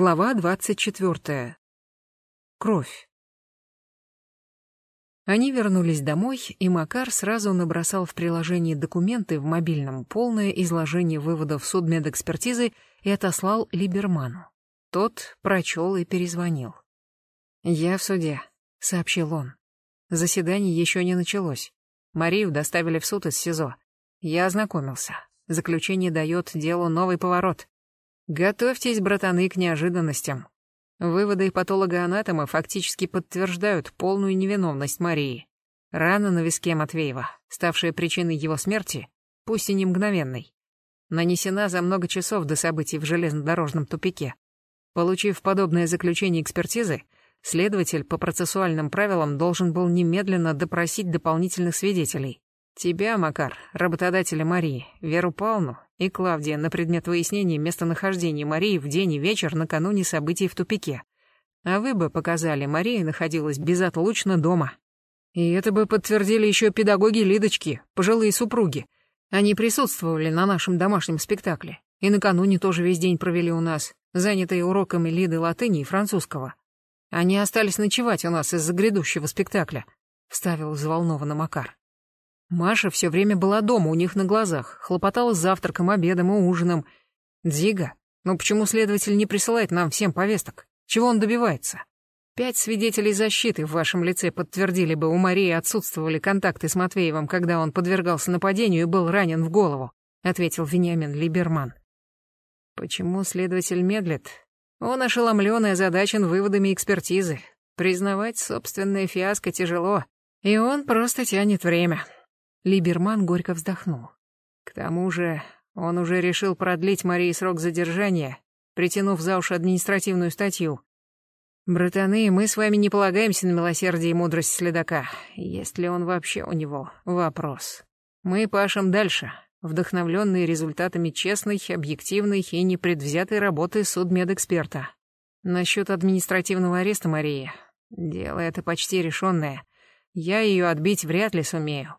Глава двадцать четвертая. Кровь. Они вернулись домой, и Макар сразу набросал в приложении документы в мобильном полное изложение выводов судмедэкспертизы и отослал Либерману. Тот прочел и перезвонил. «Я в суде», — сообщил он. Заседание еще не началось. Марию доставили в суд из СИЗО. Я ознакомился. Заключение дает делу новый поворот. Готовьтесь, братаны, к неожиданностям. Выводы патолога-анатома фактически подтверждают полную невиновность Марии. Рана на виске Матвеева, ставшая причиной его смерти, пусть и не мгновенной, нанесена за много часов до событий в железнодорожном тупике. Получив подобное заключение экспертизы, следователь по процессуальным правилам должен был немедленно допросить дополнительных свидетелей. Тебя, Макар, работодателя Марии, Веру Павловну и Клавдия на предмет выяснения местонахождения Марии в день и вечер накануне событий в тупике. А вы бы показали, Мария находилась безотлучно дома. И это бы подтвердили еще педагоги Лидочки, пожилые супруги. Они присутствовали на нашем домашнем спектакле. И накануне тоже весь день провели у нас, занятые уроками Лиды латыни и французского. Они остались ночевать у нас из-за грядущего спектакля, вставил взволнованно Макар. Маша все время была дома у них на глазах, хлопотала с завтраком, обедом и ужином. Дзига, ну почему следователь не присылает нам всем повесток? Чего он добивается? Пять свидетелей защиты в вашем лице подтвердили бы, у Марии отсутствовали контакты с Матвеевым, когда он подвергался нападению и был ранен в голову, ответил Вениамин Либерман. Почему следователь медлит? Он ошеломлен и озадачен выводами экспертизы. Признавать собственное фиаско тяжело, и он просто тянет время. Либерман горько вздохнул. К тому же он уже решил продлить Марии срок задержания, притянув за уши административную статью. «Братаны, мы с вами не полагаемся на милосердие и мудрость следака. Есть ли он вообще у него? Вопрос. Мы пашем дальше, вдохновленные результатами честной, объективной и непредвзятой работы судмедэксперта. Насчет административного ареста Марии. Дело это почти решенное. Я ее отбить вряд ли сумею.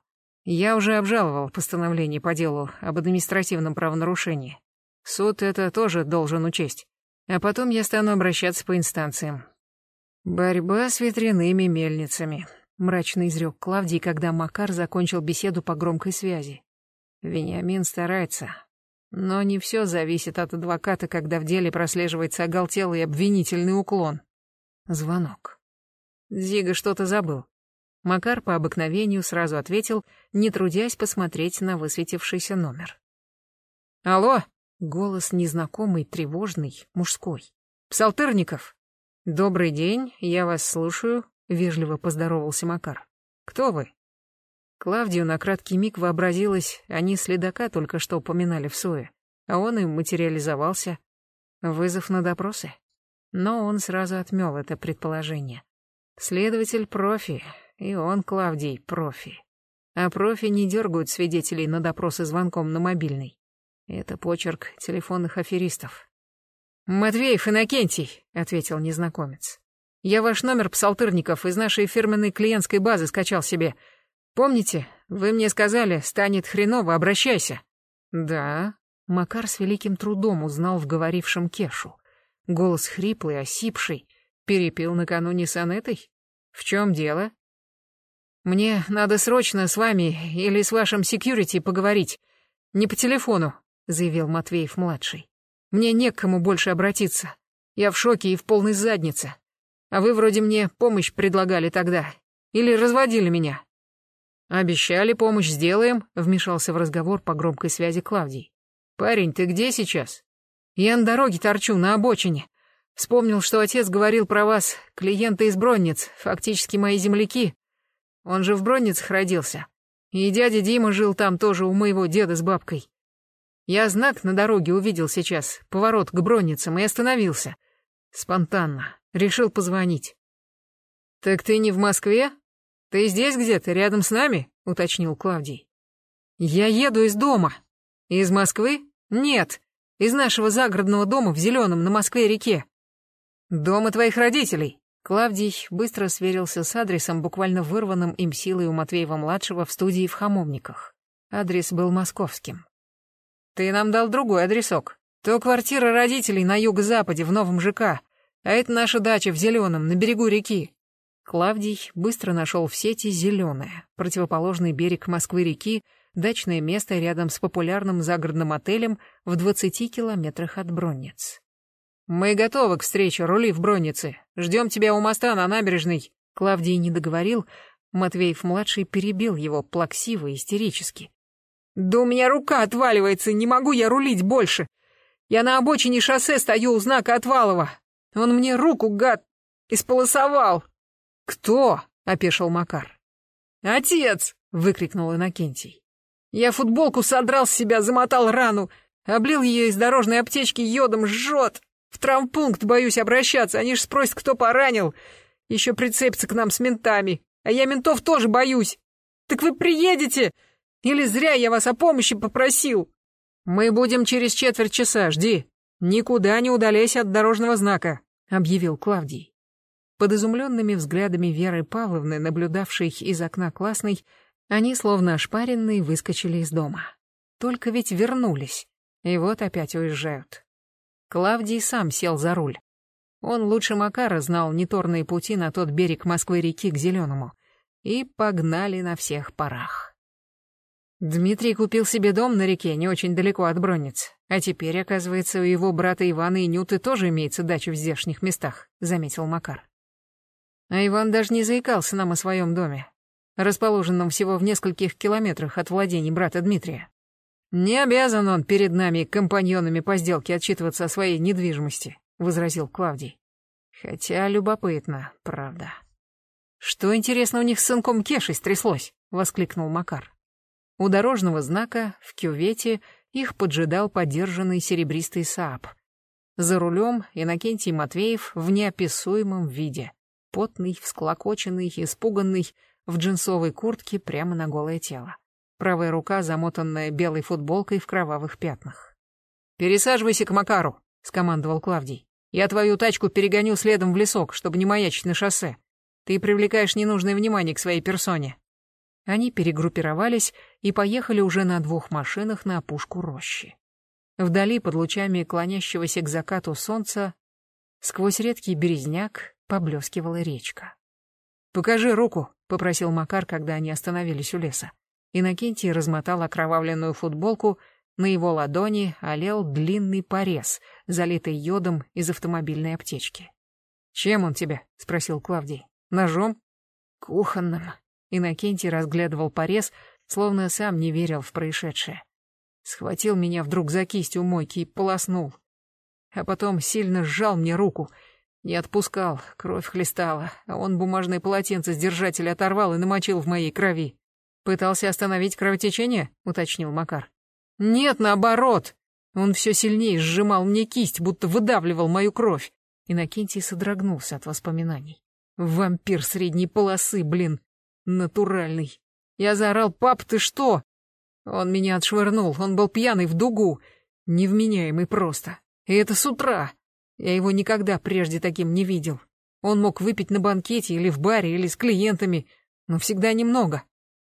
Я уже обжаловал постановление по делу об административном правонарушении. Суд это тоже должен учесть. А потом я стану обращаться по инстанциям. Борьба с ветряными мельницами, мрачно изрек Клавдий, когда Макар закончил беседу по громкой связи. Вениамин старается. Но не все зависит от адвоката, когда в деле прослеживается оголтелый обвинительный уклон. Звонок. Зига что-то забыл. Макар по обыкновению сразу ответил, не трудясь посмотреть на высветившийся номер. «Алло!» — голос незнакомый, тревожный, мужской. «Псалтырников!» «Добрый день, я вас слушаю», — вежливо поздоровался Макар. «Кто вы?» Клавдию на краткий миг вообразилось, они следака только что упоминали в Суе, а он им материализовался. Вызов на допросы. Но он сразу отмел это предположение. Следователь профи, и он, Клавдий, профи. А профи не дергают свидетелей на допросы звонком на мобильный. Это почерк телефонных аферистов. «Матвеев Иннокентий», — ответил незнакомец. «Я ваш номер псалтырников из нашей фирменной клиентской базы скачал себе. Помните, вы мне сказали, станет хреново, обращайся». «Да». Макар с великим трудом узнал в говорившем Кешу. Голос хриплый, осипший. Перепил накануне с Анетой? В чем дело? Мне надо срочно с вами или с вашим секьюрити поговорить. Не по телефону, заявил Матвеев-младший. Мне не к кому больше обратиться. Я в шоке и в полной заднице. А вы вроде мне помощь предлагали тогда. Или разводили меня. Обещали, помощь сделаем, вмешался в разговор по громкой связи Клавдий. Парень, ты где сейчас? Я на дороге торчу, на обочине. Вспомнил, что отец говорил про вас, клиенты из Бронниц, фактически мои земляки. Он же в Бронницах родился. И дядя Дима жил там тоже у моего деда с бабкой. Я знак на дороге увидел сейчас, поворот к Бронницам, и остановился. Спонтанно. Решил позвонить. «Так ты не в Москве? Ты здесь где-то, рядом с нами?» — уточнил Клавдий. «Я еду из дома». «Из Москвы?» «Нет, из нашего загородного дома в Зеленом на Москве-реке». «Дома твоих родителей?» Клавдий быстро сверился с адресом, буквально вырванным им силой у Матвеева-младшего в студии в Хамовниках. Адрес был московским. «Ты нам дал другой адресок. То квартира родителей на юго-западе, в новом ЖК, а это наша дача в Зеленом, на берегу реки. Клавдий быстро нашел в сети «Зеленое», противоположный берег Москвы-реки, дачное место рядом с популярным загородным отелем в 20 километрах от Бронниц. «Мы готовы к встрече, рули в Броннице. Ждем тебя у моста на набережной». Клавдий не договорил, Матвеев-младший перебил его плаксиво истерически. «Да у меня рука отваливается, не могу я рулить больше. Я на обочине шоссе стою у знака Отвалова. Он мне руку, гад, исполосовал». «Кто?» — опешил Макар. «Отец!» — выкрикнул Иннокентий. «Я футболку содрал с себя, замотал рану, облил ее из дорожной аптечки йодом, жжет. В травмпункт боюсь обращаться, они ж спросят, кто поранил. Еще прицепятся к нам с ментами, а я ментов тоже боюсь. Так вы приедете? Или зря я вас о помощи попросил?» «Мы будем через четверть часа, жди. Никуда не удаляйся от дорожного знака», — объявил Клавдий. Под изумленными взглядами Веры Павловны, наблюдавшей из окна классной, они, словно ошпаренные, выскочили из дома. Только ведь вернулись, и вот опять уезжают. Клавдий сам сел за руль. Он лучше Макара знал неторные пути на тот берег Москвы-реки к Зеленому. И погнали на всех парах. Дмитрий купил себе дом на реке, не очень далеко от Бронниц. А теперь, оказывается, у его брата Ивана и Нюты тоже имеется дача в здешних местах, заметил Макар. А Иван даже не заикался нам о своем доме, расположенном всего в нескольких километрах от владений брата Дмитрия. Не обязан он перед нами, компаньонами по сделке, отчитываться о своей недвижимости, возразил Клавдий. Хотя любопытно, правда. Что, интересно, у них с сынком Кешей стряслось? воскликнул Макар. У дорожного знака в кювете их поджидал подержанный серебристый Сааб. За рулем Иннокентий Матвеев в неописуемом виде потный, всклокоченный, испуганный, в джинсовой куртке прямо на голое тело. Правая рука, замотанная белой футболкой в кровавых пятнах. «Пересаживайся к Макару», — скомандовал Клавдий. «Я твою тачку перегоню следом в лесок, чтобы не маячить на шоссе. Ты привлекаешь ненужное внимание к своей персоне». Они перегруппировались и поехали уже на двух машинах на опушку рощи. Вдали, под лучами клонящегося к закату солнца, сквозь редкий березняк поблескивала речка. «Покажи руку», — попросил Макар, когда они остановились у леса. Иннокентий размотал окровавленную футболку, на его ладони олел длинный порез, залитый йодом из автомобильной аптечки. «Чем он тебя?» — спросил Клавдий. «Ножом?» «Кухонным». Иннокентий разглядывал порез, словно сам не верил в происшедшее. Схватил меня вдруг за кисть у мойки и полоснул. А потом сильно сжал мне руку — не отпускал, кровь хлестала, а он бумажное полотенце с держателя оторвал и намочил в моей крови. Пытался остановить кровотечение? уточнил Макар. Нет, наоборот. Он все сильнее сжимал мне кисть, будто выдавливал мою кровь. Иннокентий содрогнулся от воспоминаний. Вампир средней полосы, блин. Натуральный. Я заорал, пап, ты что? Он меня отшвырнул, он был пьяный в дугу. Невменяемый просто. И это с утра. Я его никогда прежде таким не видел. Он мог выпить на банкете или в баре, или с клиентами, но всегда немного.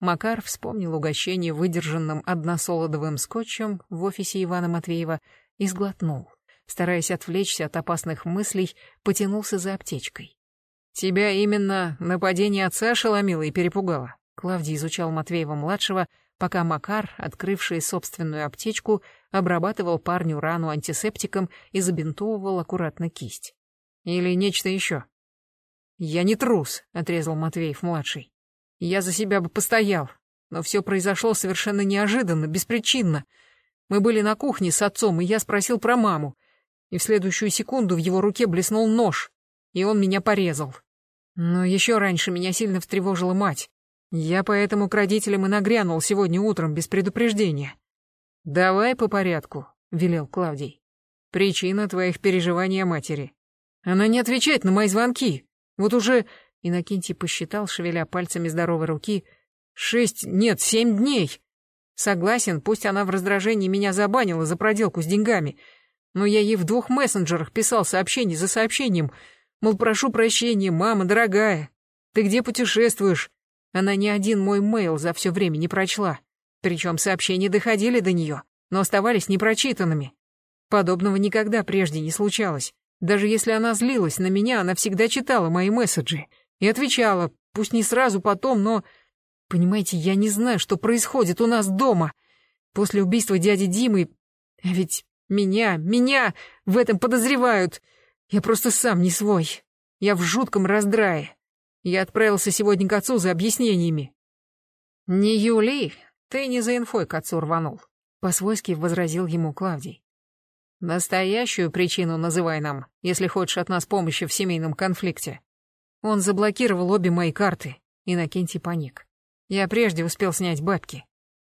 Макар вспомнил угощение выдержанным односолодовым скотчем в офисе Ивана Матвеева и сглотнул. Стараясь отвлечься от опасных мыслей, потянулся за аптечкой. «Тебя именно нападение отца ошеломило и перепугало?» Клавдий изучал Матвеева-младшего, пока Макар, открывший собственную аптечку, обрабатывал парню рану антисептиком и забинтовывал аккуратно кисть. Или нечто еще. «Я не трус», — отрезал Матвеев-младший. «Я за себя бы постоял, но все произошло совершенно неожиданно, беспричинно. Мы были на кухне с отцом, и я спросил про маму, и в следующую секунду в его руке блеснул нож, и он меня порезал. Но еще раньше меня сильно встревожила мать. Я поэтому к родителям и нагрянул сегодня утром без предупреждения. «Давай по порядку», — велел Клавдий. «Причина твоих переживаний о матери. Она не отвечает на мои звонки. Вот уже...» Иннокентий посчитал, шевеля пальцами здоровой руки. «Шесть, нет, семь дней. Согласен, пусть она в раздражении меня забанила за проделку с деньгами, но я ей в двух мессенджерах писал сообщение за сообщением, мол, прошу прощения, мама дорогая, ты где путешествуешь? Она ни один мой мейл за все время не прочла. Причем сообщения доходили до нее, но оставались непрочитанными. Подобного никогда прежде не случалось. Даже если она злилась на меня, она всегда читала мои месседжи и отвечала, пусть не сразу потом, но... Понимаете, я не знаю, что происходит у нас дома. После убийства дяди Димы... Ведь меня, меня в этом подозревают. Я просто сам не свой. Я в жутком раздрае. Я отправился сегодня к отцу за объяснениями. Не Юли, ты не за инфой к отцу рванул. По-свойски возразил ему Клавдий. Настоящую причину называй нам, если хочешь от нас помощи в семейном конфликте. Он заблокировал обе мои карты, Иннокентий паник. Я прежде успел снять бабки.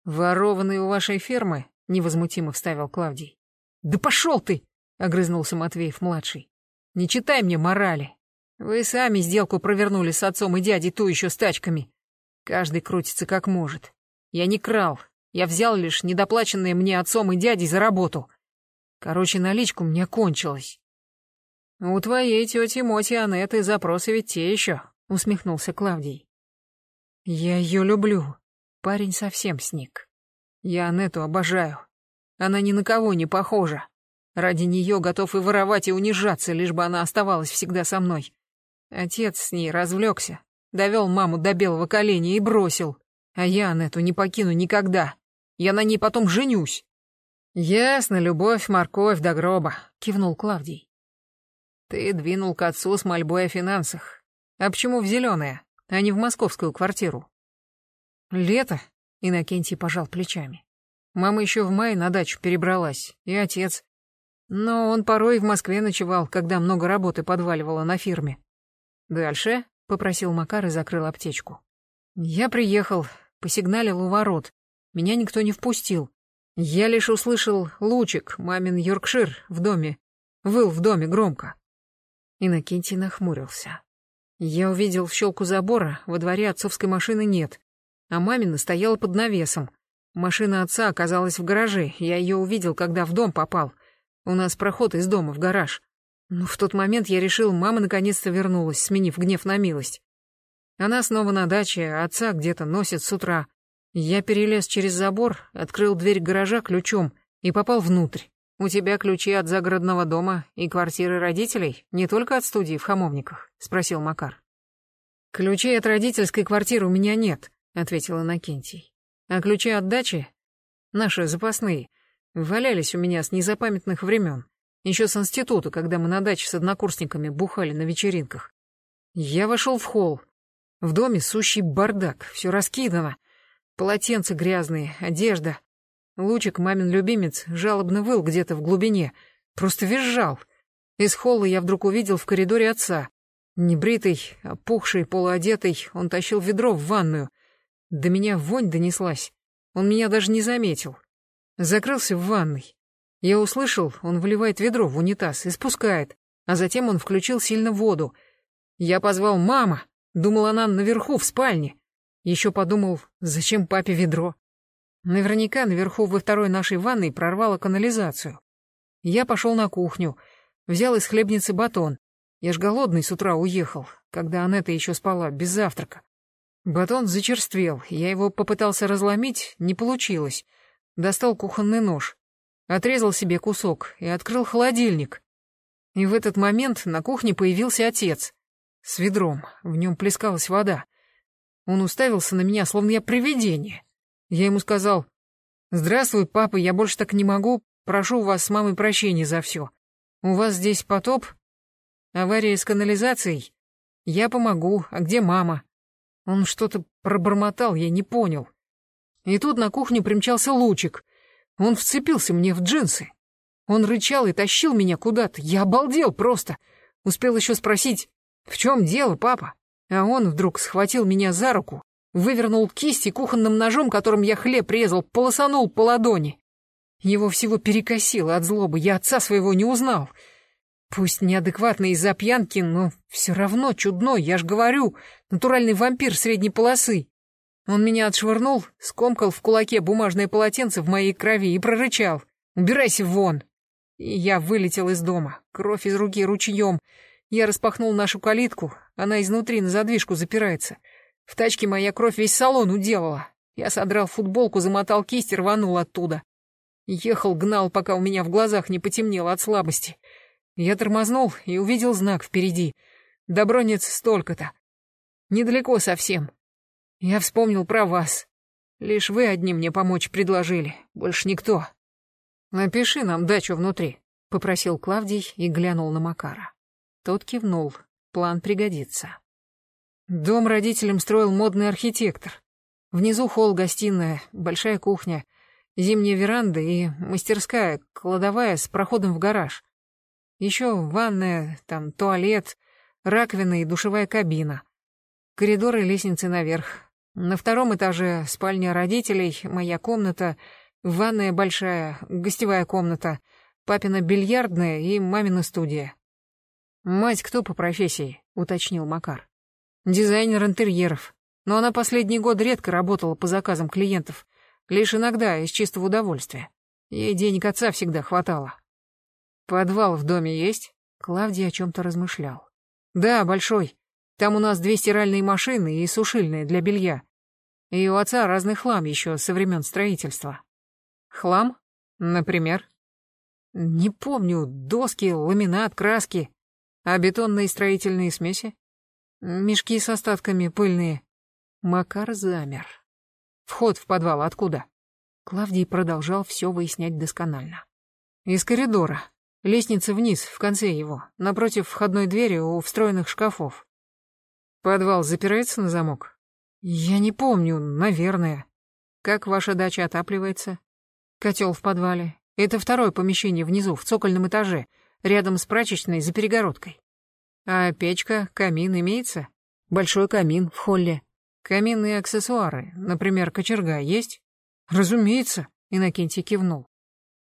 Ворованные у вашей фермы, невозмутимо вставил Клавдий. Да пошел ты! огрызнулся Матвеев-младший. Не читай мне морали. Вы сами сделку провернули с отцом и дядей ту еще с тачками. Каждый крутится как может. Я не крал. Я взял лишь недоплаченные мне отцом и дядей за работу. Короче, наличку мне кончилась. У твоей тети Моти Анеты запросы ведь те еще, усмехнулся Клавдий. Я ее люблю. Парень совсем сник. Я Анету обожаю. Она ни на кого не похожа. Ради нее готов и воровать, и унижаться, лишь бы она оставалась всегда со мной. Отец с ней развлекся, довел маму до белого коленя и бросил. А я Анету не покину никогда. Я на ней потом женюсь. Ясно, любовь, морковь до гроба, кивнул Клавдий. Ты двинул к отцу с мольбой о финансах. А почему в зеленое, а не в московскую квартиру? Лето, Иннокентий пожал плечами. Мама еще в мае на дачу перебралась, и отец. Но он порой в Москве ночевал, когда много работы подваливало на фирме. «Дальше?» — попросил Макар и закрыл аптечку. «Я приехал, посигналил у ворот. Меня никто не впустил. Я лишь услышал лучик, мамин Йоркшир, в доме. Выл в доме громко». Иннокентий нахмурился. Я увидел щелку забора, во дворе отцовской машины нет, а мамина стояла под навесом. Машина отца оказалась в гараже, я ее увидел, когда в дом попал — у нас проход из дома в гараж. Но в тот момент я решил, мама наконец-то вернулась, сменив гнев на милость. Она снова на даче, а отца где-то носит с утра. Я перелез через забор, открыл дверь гаража ключом и попал внутрь. У тебя ключи от загородного дома и квартиры родителей, не только от студии в Хамовниках, спросил Макар. Ключей от родительской квартиры у меня нет, ответил Иннокентий. А ключи от дачи? Наши запасные. Валялись у меня с незапамятных времен. Еще с института, когда мы на даче с однокурсниками бухали на вечеринках. Я вошел в холл. В доме сущий бардак, все раскидано. Полотенца грязные, одежда. Лучик, мамин любимец, жалобно выл где-то в глубине. Просто визжал. Из холла я вдруг увидел в коридоре отца. Небритый, опухший, полуодетый, он тащил ведро в ванную. До меня вонь донеслась. Он меня даже не заметил. Закрылся в ванной. Я услышал, он выливает ведро в унитаз и спускает, а затем он включил сильно воду. Я позвал «мама», думал она наверху в спальне. Еще подумал, зачем папе ведро? Наверняка наверху во второй нашей ванной прорвало канализацию. Я пошел на кухню, взял из хлебницы батон. Я ж голодный с утра уехал, когда Анетта еще спала, без завтрака. Батон зачерствел, я его попытался разломить, не получилось достал кухонный нож, отрезал себе кусок и открыл холодильник. И в этот момент на кухне появился отец. С ведром, в нем плескалась вода. Он уставился на меня, словно я привидение. Я ему сказал, «Здравствуй, папа, я больше так не могу, прошу у вас с мамой прощения за все. У вас здесь потоп? Авария с канализацией? Я помогу, а где мама?» Он что-то пробормотал, я не понял. И тут на кухню примчался Лучик. Он вцепился мне в джинсы. Он рычал и тащил меня куда-то. Я обалдел просто. Успел еще спросить, в чем дело, папа? А он вдруг схватил меня за руку, вывернул кисть и кухонным ножом, которым я хлеб резал, полосанул по ладони. Его всего перекосило от злобы, я отца своего не узнал. Пусть неадекватный из-за пьянки, но все равно чудной, я ж говорю, натуральный вампир средней полосы. Он меня отшвырнул, скомкал в кулаке бумажное полотенце в моей крови и прорычал. «Убирайся вон!» И я вылетел из дома, кровь из руки ручьем. Я распахнул нашу калитку, она изнутри на задвижку запирается. В тачке моя кровь весь салон уделала. Я содрал футболку, замотал кисть и рванул оттуда. Ехал, гнал, пока у меня в глазах не потемнело от слабости. Я тормознул и увидел знак впереди. Добронец столько-то. Недалеко совсем. Я вспомнил про вас. Лишь вы одни мне помочь предложили, больше никто. Напиши нам дачу внутри, попросил Клавдий и глянул на Макара. Тот кивнул. План пригодится. Дом родителям строил модный архитектор. Внизу холл-гостиная, большая кухня, зимняя веранда и мастерская, кладовая с проходом в гараж. Еще ванная, там туалет, раковина и душевая кабина. Коридоры и лестницы наверх. На втором этаже спальня родителей, моя комната, ванная большая, гостевая комната, папина бильярдная и мамина студия. «Мать кто по профессии?» — уточнил Макар. «Дизайнер интерьеров. Но она последний год редко работала по заказам клиентов. Лишь иногда, из чистого удовольствия. Ей денег отца всегда хватало. «Подвал в доме есть?» Клавдий о чем-то размышлял. «Да, большой. Там у нас две стиральные машины и сушильные для белья. И у отца разный хлам еще со времен строительства». «Хлам? Например?» «Не помню. Доски, ламинат, краски. А бетонные строительные смеси? Мешки с остатками пыльные». Макар замер. «Вход в подвал откуда?» Клавдий продолжал все выяснять досконально. «Из коридора. Лестница вниз, в конце его, напротив входной двери у встроенных шкафов. Подвал запирается на замок? Я не помню, наверное. Как ваша дача отапливается? Котел в подвале. Это второе помещение внизу, в цокольном этаже, рядом с прачечной за перегородкой. А печка, камин имеется? Большой камин в холле. Каминные аксессуары, например, кочерга, есть? Разумеется, Иннокентий кивнул.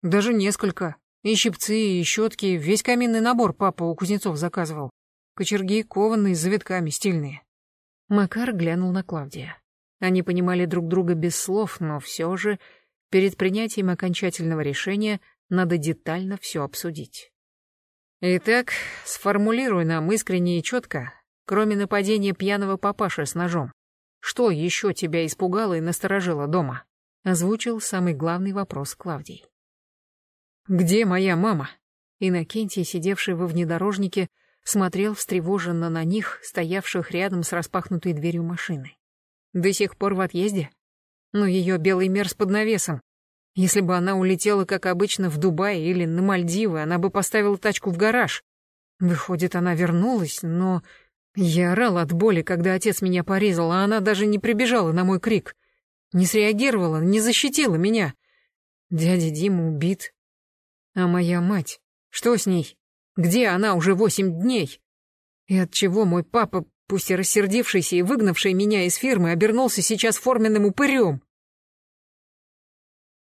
Даже несколько. И щипцы, и щетки, весь каминный набор папа у кузнецов заказывал. Кочерги кованые, с завитками, стильные. Макар глянул на Клавдия. Они понимали друг друга без слов, но все же перед принятием окончательного решения надо детально все обсудить. Итак, сформулируй нам искренне и четко, кроме нападения пьяного папаши с ножом. Что еще тебя испугало и насторожило дома? Озвучил самый главный вопрос Клавдий. «Где моя мама?» Иннокентий, сидевший во внедорожнике, смотрел встревоженно на них, стоявших рядом с распахнутой дверью машины. До сих пор в отъезде? Но ее белый мерз под навесом. Если бы она улетела, как обычно, в Дубай или на Мальдивы, она бы поставила тачку в гараж. Выходит, она вернулась, но... Я орал от боли, когда отец меня порезал, а она даже не прибежала на мой крик. Не среагировала, не защитила меня. Дядя Дима убит, а моя мать? Что с ней? Где она уже восемь дней? И от чего мой папа, пусть и рассердившийся и выгнавший меня из фирмы, обернулся сейчас форменным упырем?